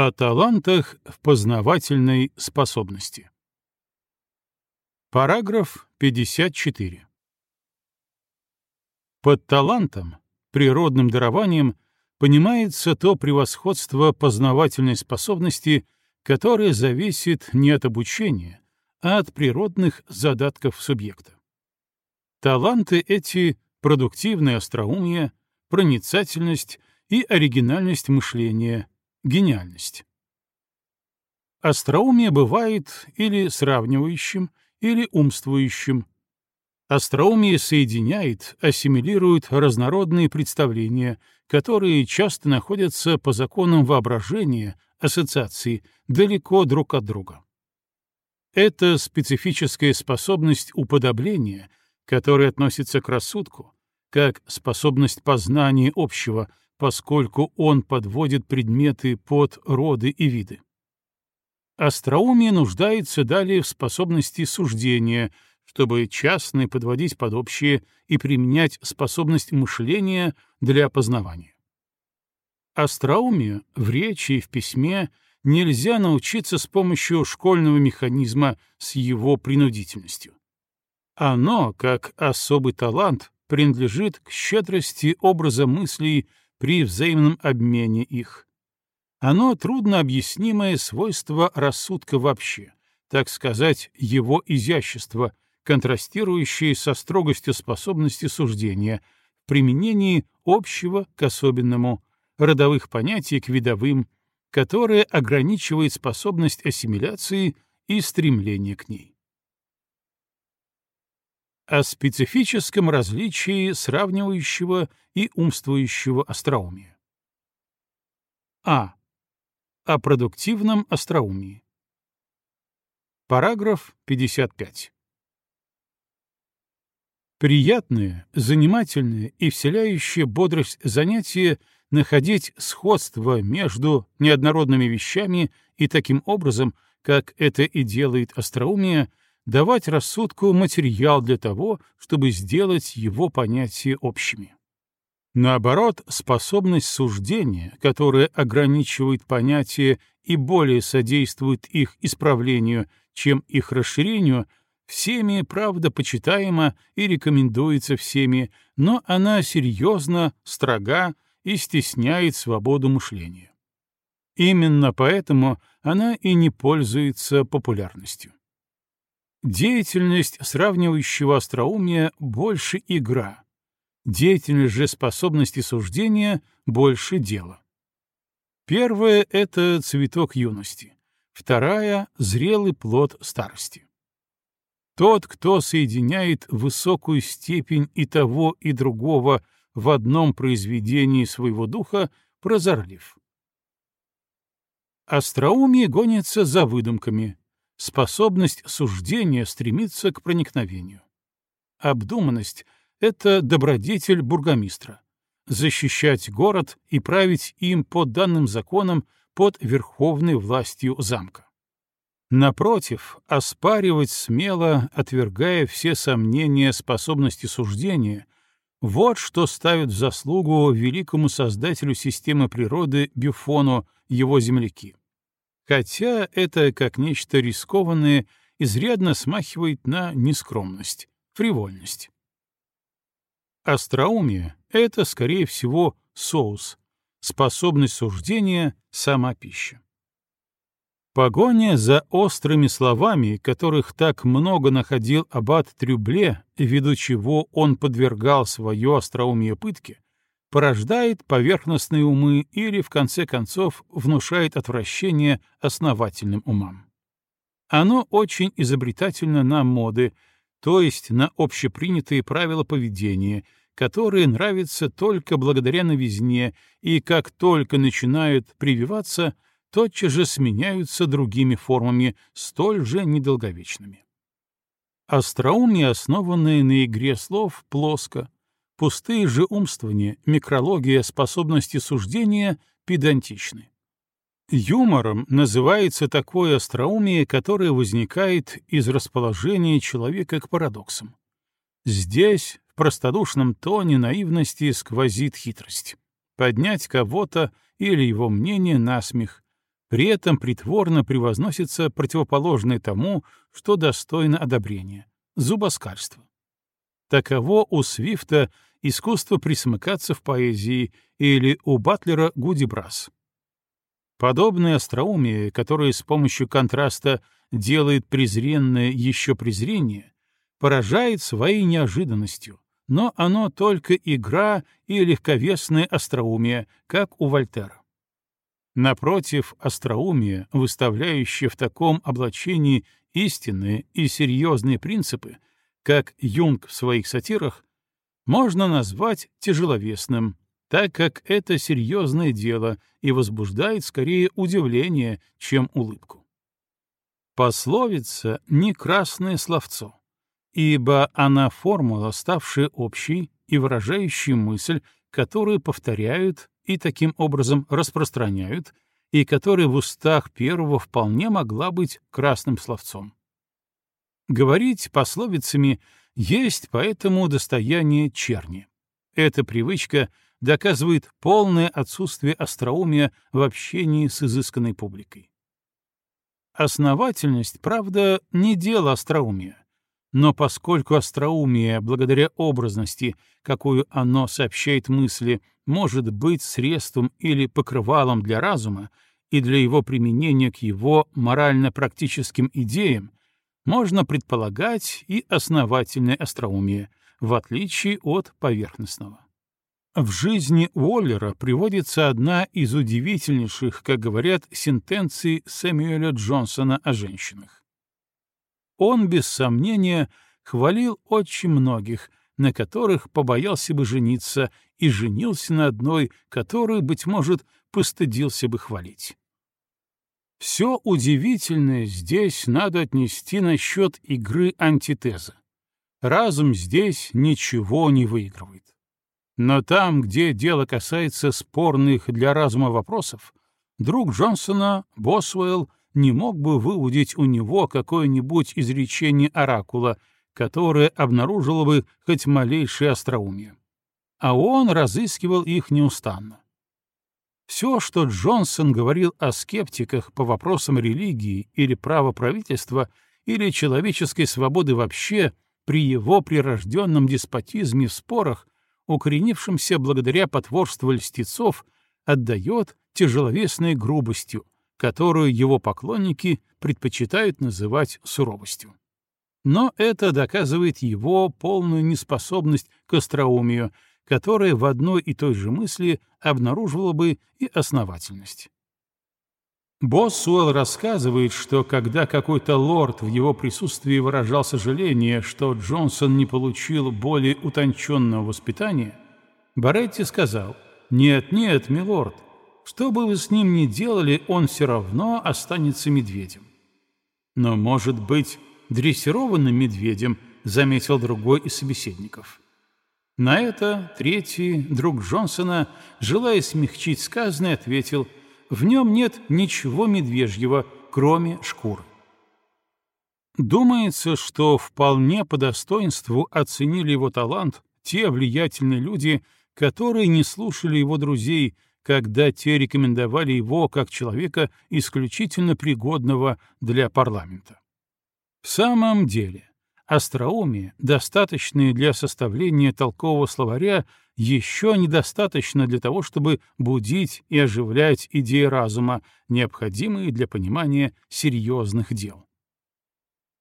О талантах в познавательной способности. Параграф 54. Под талантом, природным дарованием, понимается то превосходство познавательной способности, которое зависит не от обучения, а от природных задатков субъекта. Таланты эти — продуктивное остроумие, проницательность и оригинальность мышления, гениальность. Остроумие бывает или сравнивающим, или умствующим. Остроумие соединяет, ассимилирует разнородные представления, которые часто находятся по законам воображения, ассоциации, далеко друг от друга. Это специфическая способность уподобления, которая относится к рассудку, как способность познания общего, поскольку он подводит предметы под роды и виды. Остроумие нуждается далее в способности суждения, чтобы частное подводить под общее и применять способность мышления для опознавания. Остроумию в речи и в письме нельзя научиться с помощью школьного механизма с его принудительностью. Оно, как особый талант, принадлежит к щедрости образа мыслей при взаимном обмене их. Оно трудно объяснимое свойство рассудка вообще, так сказать, его изящество, контрастирующее со строгостью способности суждения в применении общего к особенному, родовых понятий к видовым, которое ограничивает способность ассимиляции и стремление к ней. О специфическом различии сравнивающего и умствующего остроумия. А. О продуктивном остроумии. Параграф 55. Приятное, занимательное и вселяющее бодрость занятие находить сходство между неоднородными вещами и таким образом, как это и делает остроумие, давать рассудку материал для того, чтобы сделать его понятия общими. Наоборот, способность суждения, которая ограничивает понятия и более содействует их исправлению, чем их расширению, всеми, правда, почитаема и рекомендуется всеми, но она серьезно, строга и стесняет свободу мышления. Именно поэтому она и не пользуется популярностью. Деятельность сравнивающего остроумия больше игра, деятельность же способности суждения больше дела. Первая — это цветок юности, вторая — зрелый плод старости. Тот, кто соединяет высокую степень и того, и другого в одном произведении своего духа, прозорлив. Остроумие гонится за выдумками, Способность суждения стремится к проникновению. Обдуманность — это добродетель бургомистра. Защищать город и править им по данным законам под верховной властью замка. Напротив, оспаривать смело, отвергая все сомнения способности суждения, вот что ставят в заслугу великому создателю системы природы Бюфону его земляки хотя это, как нечто рискованное, изрядно смахивает на нескромность, фривольность. Остроумие — это, скорее всего, соус, способность суждения — сама пища. Погоня за острыми словами, которых так много находил аббат Трюбле, ввиду чего он подвергал свое остроумие пытке, порождает поверхностные умы или, в конце концов, внушает отвращение основательным умам. Оно очень изобретательно на моды, то есть на общепринятые правила поведения, которые нравятся только благодаря новизне и как только начинают прививаться, тотчас же сменяются другими формами, столь же недолговечными. Остроумие, основанное на игре слов, плоско, Пустые же умствования, микрология, способности суждения педантичны. Юмором называется такое остроумие, которое возникает из расположения человека к парадоксам. Здесь, в простодушном тоне наивности, сквозит хитрость. Поднять кого-то или его мнение на смех, при этом притворно превозносится противоположное тому, что достойно одобрения — зубоскальство. Таково у Свифта искусство присмыкаться в поэзии или у Батлера Гудибрас. Подобное остроумие, которое с помощью контраста делает презренное еще презрение, поражает своей неожиданностью, но оно только игра и легковесное остроумие, как у Вольтера. Напротив, остроумие, выставляющее в таком облачении истинные и серьезные принципы, как Юнг в своих сатирах, можно назвать тяжеловесным, так как это серьезное дело и возбуждает скорее удивление, чем улыбку. Пословица — не красное словцо ибо она формула, ставшая общей и выражающей мысль, которую повторяют и таким образом распространяют, и которая в устах первого вполне могла быть красным словцом. Говорить пословицами есть поэтому достояние черни. Эта привычка доказывает полное отсутствие остроумия в общении с изысканной публикой. Основательность, правда, не дело остроумия, но поскольку остроумие, благодаря образности, какую оно сообщает мысли, может быть средством или покрывалом для разума и для его применения к его морально-практическим идеям, можно предполагать и основательное остроумие, в отличие от поверхностного. В жизни Уоллера приводится одна из удивительнейших, как говорят, сентенций Сэмюэля Джонсона о женщинах. Он, без сомнения, хвалил очень многих, на которых побоялся бы жениться, и женился на одной, которую, быть может, постыдился бы хвалить. Все удивительное здесь надо отнести насчет игры антитеза. Разум здесь ничего не выигрывает. Но там, где дело касается спорных для разума вопросов, друг Джонсона, Босвелл, не мог бы выудить у него какое-нибудь изречение оракула, которое обнаружило бы хоть малейшее остроумие. А он разыскивал их неустанно. Все, что Джонсон говорил о скептиках по вопросам религии или права правительства или человеческой свободы вообще при его прирожденном деспотизме в спорах, укоренившемся благодаря потворству льстецов, отдает тяжеловесной грубостью, которую его поклонники предпочитают называть суровостью. Но это доказывает его полную неспособность к остроумию, которая в одной и той же мысли обнаруживала бы и основательность. Боссуэлл рассказывает, что когда какой-то лорд в его присутствии выражал сожаление, что Джонсон не получил более утонченного воспитания, Баретти сказал «Нет, нет, милорд, что бы вы с ним ни делали, он все равно останется медведем. Но, может быть, дрессированным медведем, заметил другой из собеседников. На это третий, друг Джонсона, желая смягчить сказанное, ответил, в нем нет ничего медвежьего, кроме шкуры. Думается, что вполне по достоинству оценили его талант те влиятельные люди, которые не слушали его друзей, когда те рекомендовали его как человека исключительно пригодного для парламента. В самом деле, остроумие, достаточное для составления толкового словаря, еще недостаточно для того, чтобы будить и оживлять идеи разума, необходимые для понимания серьезных дел.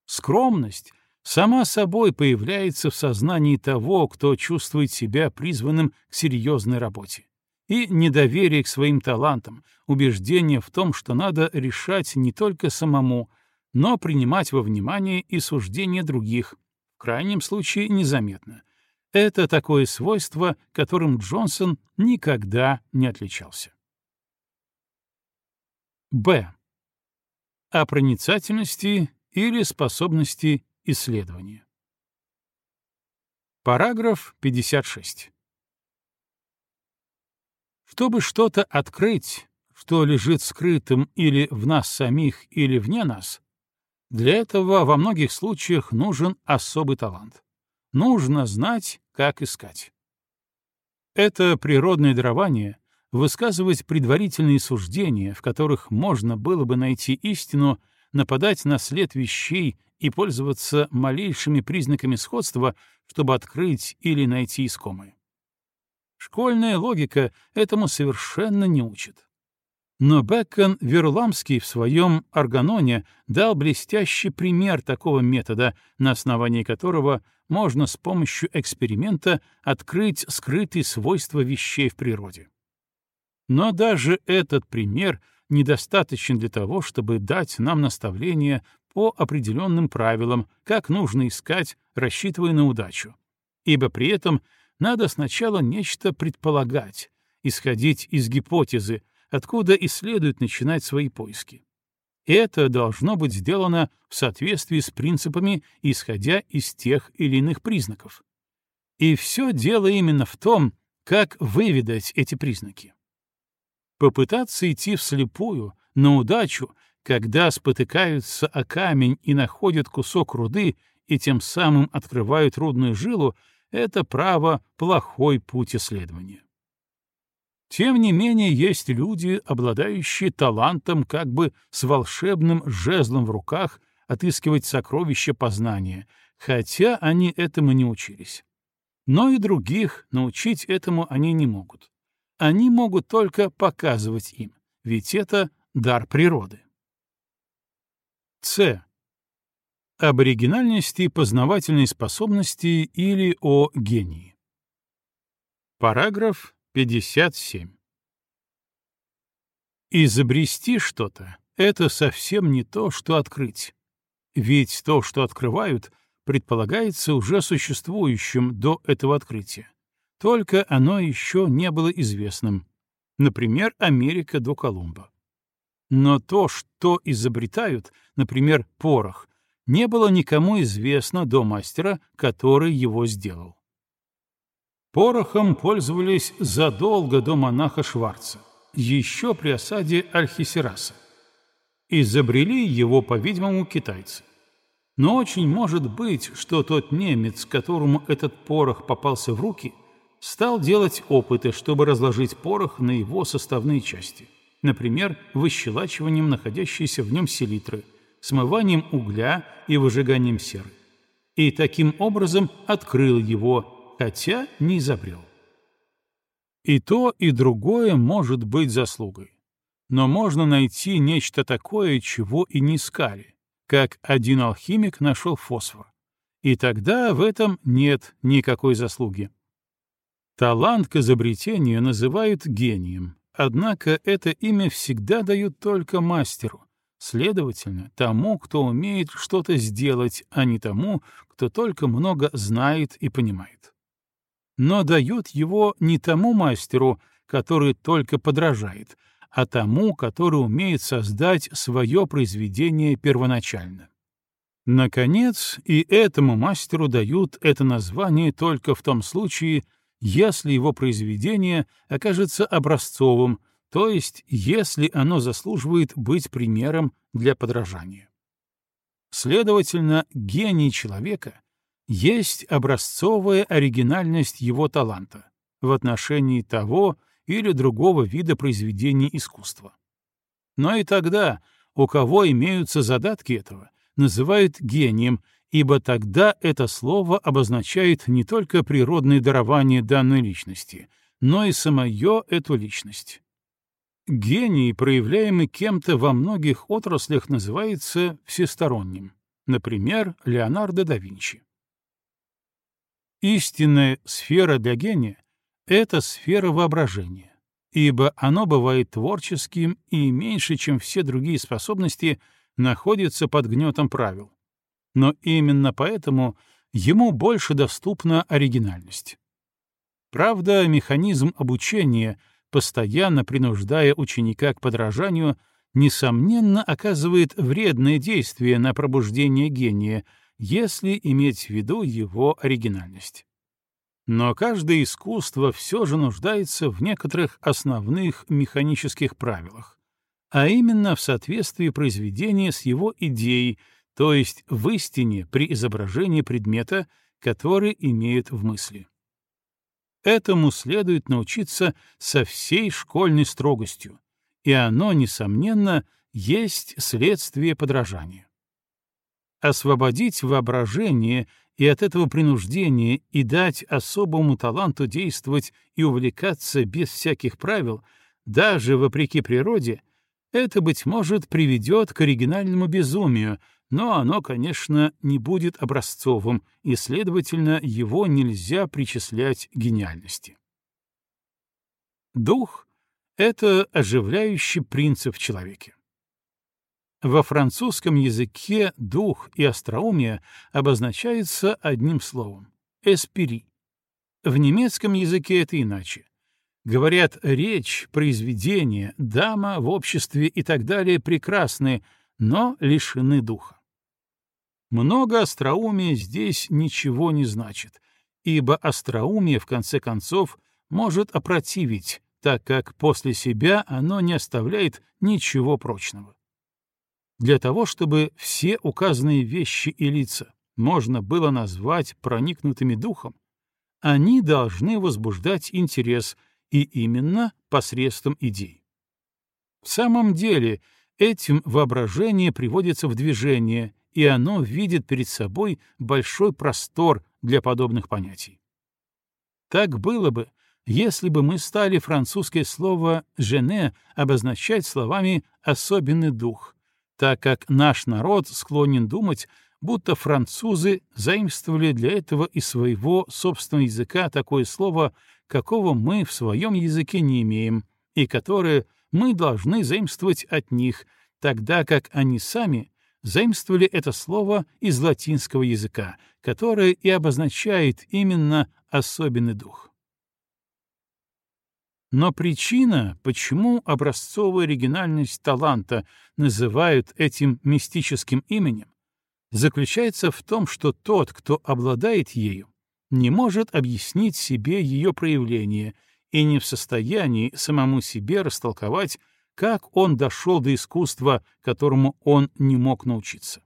Скромность сама собой появляется в сознании того, кто чувствует себя призванным к серьезной работе и недоверие к своим талантам, убеждение в том, что надо решать не только самому, но принимать во внимание и суждения других, в крайнем случае незаметно. Это такое свойство, которым Джонсон никогда не отличался. Б. О проницательности или способности исследования. Параграф 56. Чтобы что-то открыть, что лежит скрытым или в нас самих, или вне нас, для этого во многих случаях нужен особый талант. Нужно знать, как искать. Это природное дарование, высказывать предварительные суждения, в которых можно было бы найти истину, нападать на след вещей и пользоваться малейшими признаками сходства, чтобы открыть или найти искомое. Школьная логика этому совершенно не учит. Но Бекон Верламский в своем «Органоне» дал блестящий пример такого метода, на основании которого можно с помощью эксперимента открыть скрытые свойства вещей в природе. Но даже этот пример недостаточен для того, чтобы дать нам наставление по определенным правилам, как нужно искать, рассчитывая на удачу, ибо при этом надо сначала нечто предполагать, исходить из гипотезы, откуда и следует начинать свои поиски. Это должно быть сделано в соответствии с принципами, исходя из тех или иных признаков. И все дело именно в том, как выведать эти признаки. Попытаться идти вслепую, на удачу, когда спотыкаются о камень и находят кусок руды и тем самым открывают рудную жилу, это право плохой путь исследования. Тем не менее, есть люди, обладающие талантом как бы с волшебным жезлом в руках отыскивать сокровища познания, хотя они этому не учились. Но и других научить этому они не могут. Они могут только показывать им, ведь это дар природы. С. Об оригинальности познавательной способности или о гении. Параграф 57. Изобрести что-то — это совсем не то, что открыть. Ведь то, что открывают, предполагается уже существующим до этого открытия. Только оно еще не было известным. Например, Америка до Колумба. Но то, что изобретают, например, порох, не было никому известно до мастера, который его сделал. Порохом пользовались задолго до монаха Шварца, еще при осаде Альхисераса. Изобрели его, по-видимому, китайцы. Но очень может быть, что тот немец, которому этот порох попался в руки, стал делать опыты, чтобы разложить порох на его составные части, например, выщелачиванием находящейся в нем селитры, смыванием угля и выжиганием серы. И таким образом открыл его хотя не изобрел. И то, и другое может быть заслугой. Но можно найти нечто такое, чего и не искали, как один алхимик нашел фосфор. И тогда в этом нет никакой заслуги. Талант к изобретению называют гением, однако это имя всегда дают только мастеру, следовательно, тому, кто умеет что-то сделать, а не тому, кто только много знает и понимает но дают его не тому мастеру, который только подражает, а тому, который умеет создать свое произведение первоначально. Наконец, и этому мастеру дают это название только в том случае, если его произведение окажется образцовым, то есть если оно заслуживает быть примером для подражания. Следовательно, гений человека есть образцовая оригинальность его таланта в отношении того или другого вида произведений искусства. Но и тогда, у кого имеются задатки этого, называют гением, ибо тогда это слово обозначает не только природное дарование данной личности, но и самое эту личность. Гений, проявляемый кем-то во многих отраслях, называется всесторонним, например, Леонардо да Винчи. Истинная сфера для гения — это сфера воображения, ибо оно бывает творческим и меньше, чем все другие способности, находится под гнетом правил. Но именно поэтому ему больше доступна оригинальность. Правда, механизм обучения, постоянно принуждая ученика к подражанию, несомненно оказывает вредное действие на пробуждение гения — если иметь в виду его оригинальность. Но каждое искусство все же нуждается в некоторых основных механических правилах, а именно в соответствии произведения с его идеей, то есть в истине при изображении предмета, который имеет в мысли. Этому следует научиться со всей школьной строгостью, и оно, несомненно, есть следствие подражания. Освободить воображение и от этого принуждения и дать особому таланту действовать и увлекаться без всяких правил, даже вопреки природе, это, быть может, приведет к оригинальному безумию, но оно, конечно, не будет образцовым, и, следовательно, его нельзя причислять гениальности. Дух — это оживляющий принцип в человеке. Во французском языке дух и остроумие обозначаются одним словом — «эспири». В немецком языке это иначе. Говорят, речь, произведение, дама в обществе и так далее прекрасны, но лишены духа. Много остроумия здесь ничего не значит, ибо остроумие, в конце концов, может опротивить, так как после себя оно не оставляет ничего прочного. Для того, чтобы все указанные вещи и лица можно было назвать проникнутыми духом, они должны возбуждать интерес, и именно посредством идей. В самом деле, этим воображение приводится в движение, и оно видит перед собой большой простор для подобных понятий. Так было бы, если бы мы стали французское слово «жене» обозначать словами «особенный дух», так как наш народ склонен думать, будто французы заимствовали для этого из своего собственного языка такое слово, какого мы в своем языке не имеем, и которое мы должны заимствовать от них, тогда как они сами заимствовали это слово из латинского языка, которое и обозначает именно особенный дух. Но причина, почему образцовую оригинальность таланта называют этим мистическим именем, заключается в том, что тот, кто обладает ею, не может объяснить себе ее проявление и не в состоянии самому себе растолковать как он дошел до искусства, которому он не мог научиться.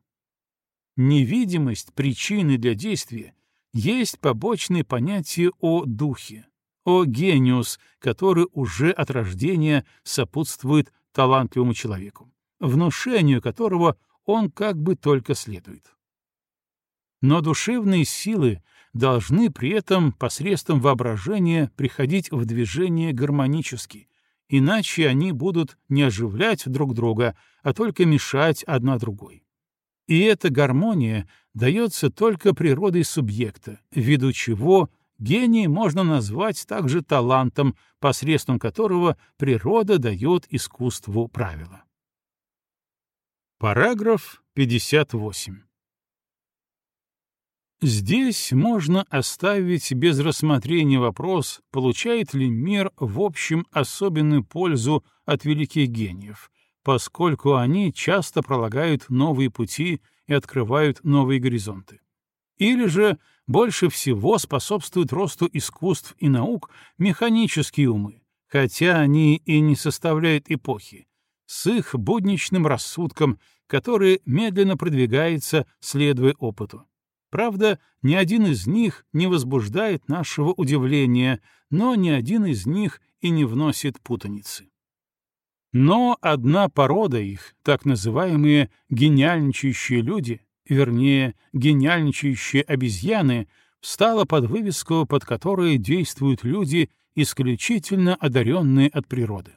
Невидимость причины для действия есть побочное понятие о духе, о гениус, который уже от рождения сопутствует талантливому человеку, внушению которого он как бы только следует. Но душевные силы должны при этом посредством воображения приходить в движение гармонически, иначе они будут не оживлять друг друга, а только мешать одна другой. И эта гармония дается только природой субъекта, ввиду чего гений можно назвать также талантом, посредством которого природа дает искусству правила. Параграф 58. Здесь можно оставить без рассмотрения вопрос, получает ли мир в общем особенную пользу от великих гениев, поскольку они часто пролагают новые пути и открывают новые горизонты. Или же больше всего способствуют росту искусств и наук механические умы, хотя они и не составляют эпохи, с их будничным рассудком, который медленно продвигается, следуя опыту. Правда, ни один из них не возбуждает нашего удивления, но ни один из них и не вносит путаницы. Но одна порода их, так называемые гениальничающие люди, вернее, гениальничающие обезьяны, встала под вывеску, под которой действуют люди, исключительно одаренные от природы.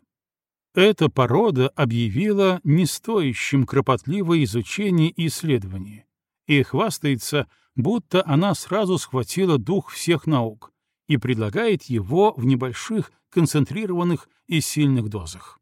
Эта порода объявила не стоящим кропотливое изучение и исследование, и хвастается, будто она сразу схватила дух всех наук и предлагает его в небольших, концентрированных и сильных дозах.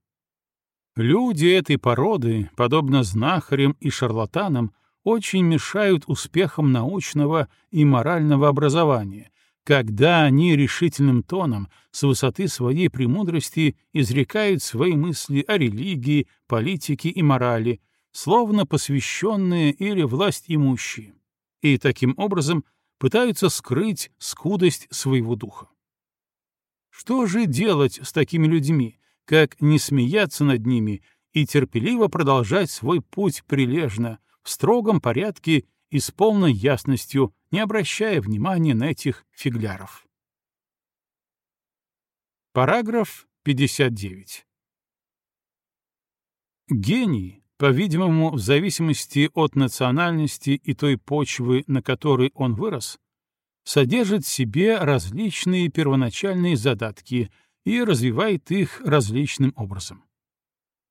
Люди этой породы, подобно знахарям и шарлатанам, очень мешают успехам научного и морального образования, когда они решительным тоном с высоты своей премудрости изрекают свои мысли о религии, политике и морали, словно посвященные или власть имущие, и таким образом пытаются скрыть скудость своего духа. Что же делать с такими людьми, как не смеяться над ними и терпеливо продолжать свой путь прилежно, в строгом порядке и с полной ясностью, не обращая внимания на этих фигляров? Параграф 59. Гений, по-видимому, в зависимости от национальности и той почвы, на которой он вырос, содержит в себе различные первоначальные задатки и развивает их различным образом.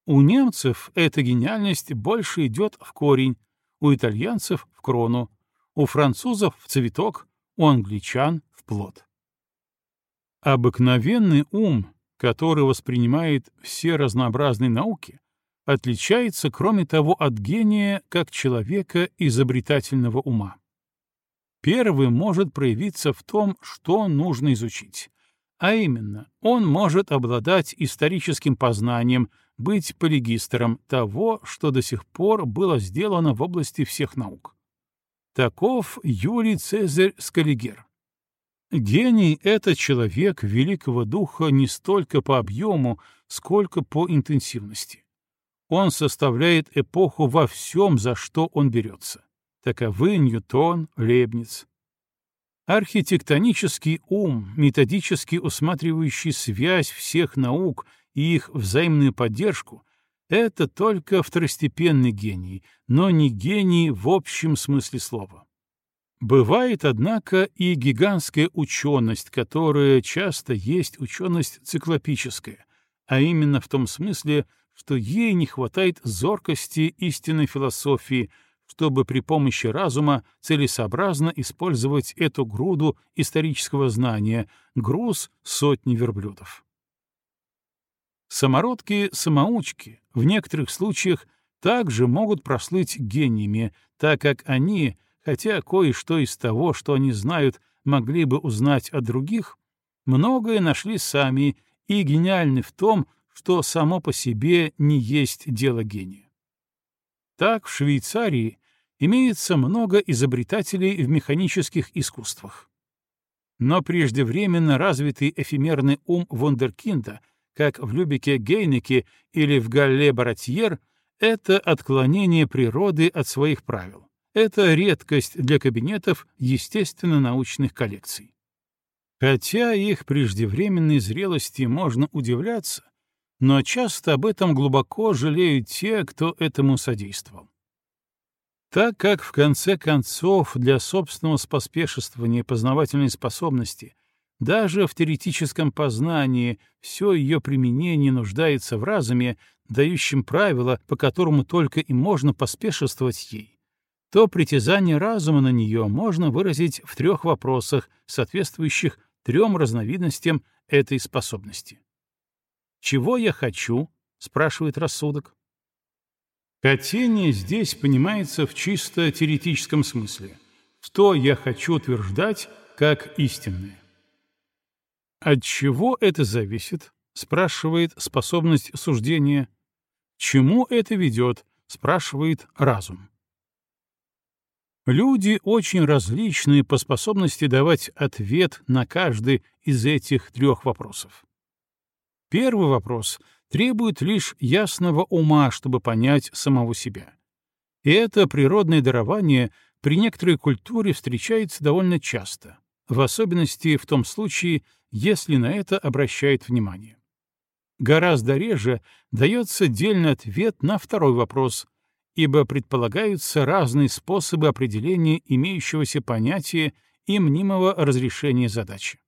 У немцев эта гениальность больше идет в корень, у итальянцев — в крону, у французов — в цветок, у англичан — в плод. Обыкновенный ум, который воспринимает все разнообразные науки, отличается, кроме того, от гения как человека изобретательного ума. Первый может проявиться в том, что нужно изучить, а именно, он может обладать историческим познанием, быть полигистером того, что до сих пор было сделано в области всех наук. Таков Юлий Цезарь Скаллигер. Гений — это человек великого духа не столько по объему, сколько по интенсивности. Он составляет эпоху во всем, за что он берется. Таковы Ньютон, Лейбниц. Архитектонический ум, методически усматривающий связь всех наук и их взаимную поддержку — это только второстепенный гений, но не гений в общем смысле слова. Бывает, однако, и гигантская ученость, которая часто есть ученость циклопическая, а именно в том смысле, что ей не хватает зоркости истинной философии, чтобы при помощи разума целесообразно использовать эту груду исторического знания, груз сотни верблюдов. Самородки-самоучки в некоторых случаях также могут прослыть гениями, так как они — хотя кое-что из того, что они знают, могли бы узнать от других, многое нашли сами и гениальны в том, что само по себе не есть дело гения. Так в Швейцарии имеется много изобретателей в механических искусствах. Но преждевременно развитый эфемерный ум вундеркинда, как в Любике Гейнеке или в Галле Баратьер, это отклонение природы от своих правил. Это редкость для кабинетов естественно-научных коллекций. Хотя их преждевременной зрелости можно удивляться, но часто об этом глубоко жалеют те, кто этому содействовал. Так как в конце концов для собственного споспешествования познавательной способности даже в теоретическом познании все ее применение нуждается в разуме, дающем правила, по которому только и можно поспешествовать ей, то притязание разума на нее можно выразить в трех вопросах, соответствующих трем разновидностям этой способности. «Чего я хочу?» — спрашивает рассудок. Хотение здесь понимается в чисто теоретическом смысле. Что я хочу утверждать как истинное. От чего это зависит? спрашивает способность суждения. Чему это ведет? спрашивает разум. Люди очень различны по способности давать ответ на каждый из этих трех вопросов. Первый вопрос требует лишь ясного ума, чтобы понять самого себя. И это природное дарование при некоторой культуре встречается довольно часто, в особенности в том случае, если на это обращает внимание. Гораздо реже дается дельный ответ на второй вопрос, ибо предполагаются разные способы определения имеющегося понятия и мнимого разрешения задачи.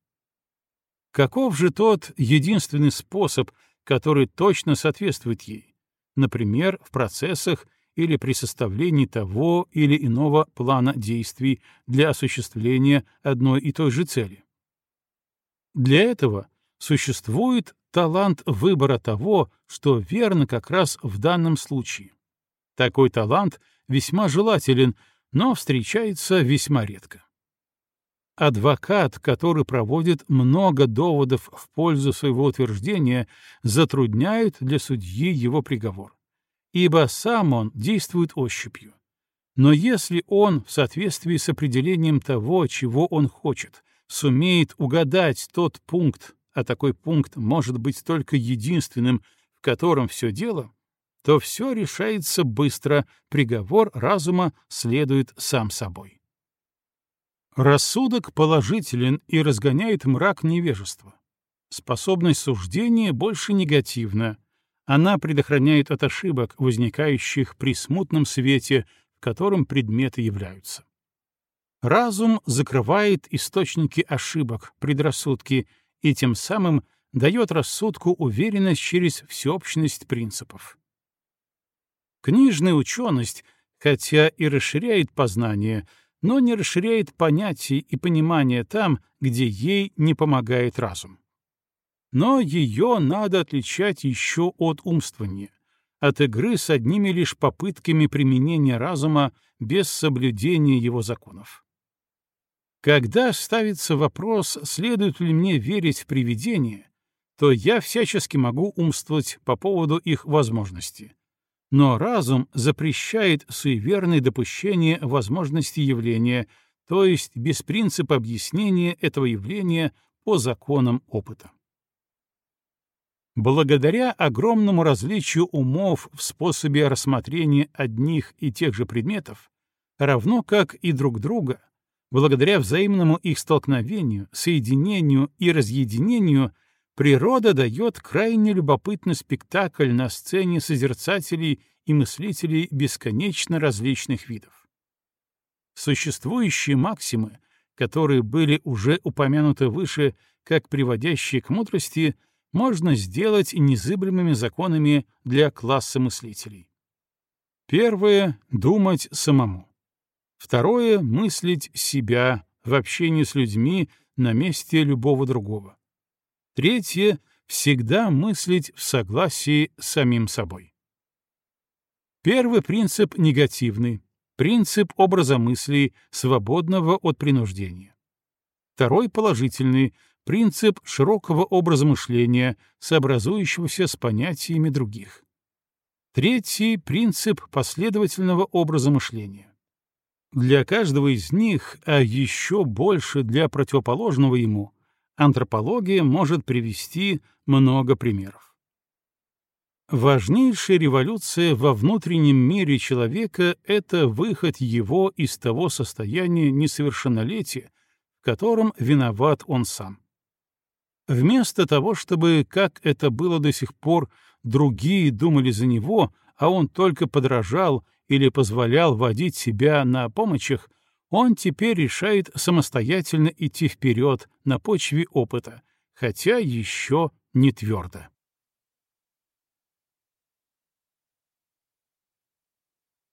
Каков же тот единственный способ, который точно соответствует ей, например, в процессах или при составлении того или иного плана действий для осуществления одной и той же цели? Для этого существует талант выбора того, что верно как раз в данном случае такой талант весьма желателен, но встречается весьма редко. Адвокат, который проводит много доводов в пользу своего утверждения, затрудняет для судьи его приговор, ибо сам он действует ощупью. Но если он, в соответствии с определением того, чего он хочет, сумеет угадать тот пункт, а такой пункт может быть только единственным, в котором все дело, то все решается быстро, приговор разума следует сам собой. Рассудок положителен и разгоняет мрак невежества. Способность суждения больше негативна. Она предохраняет от ошибок, возникающих при смутном свете, в котором предметы являются. Разум закрывает источники ошибок, предрассудки, и тем самым дает рассудку уверенность через всеобщность принципов. Книжная ученость, хотя и расширяет познание, но не расширяет понятий и понимания там, где ей не помогает разум. Но ее надо отличать еще от умствования, от игры с одними лишь попытками применения разума без соблюдения его законов. Когда ставится вопрос, следует ли мне верить в привидения, то я всячески могу умствовать по поводу их возможности. Но разум запрещает суеверное допущение возможности явления, то есть без принципа объяснения этого явления по законам опыта. Благодаря огромному различию умов в способе рассмотрения одних и тех же предметов, равно как и друг друга, благодаря взаимному их столкновению, соединению и разъединению, природа дает крайне любопытный спектакль на сцене созерцателей и мыслителей бесконечно различных видов. Существующие максимы, которые были уже упомянуты выше как приводящие к мудрости, можно сделать незыблемыми законами для класса мыслителей. Первое — думать самому. Второе — мыслить себя в общении с людьми на месте любого другого. Третье — всегда мыслить в согласии с самим собой. Первый принцип негативный, принцип образа мыслей, свободного от принуждения. Второй положительный, принцип широкого образа мышления, сообразующегося с понятиями других. Третий — принцип последовательного образа мышления. Для каждого из них, а еще больше для противоположного ему, антропология может привести много примеров. Важнейшая революция во внутреннем мире человека — это выход его из того состояния несовершеннолетия, в котором виноват он сам. Вместо того, чтобы, как это было до сих пор, другие думали за него, а он только подражал или позволял водить себя на помощях, он теперь решает самостоятельно идти вперед на почве опыта, хотя еще не твердо.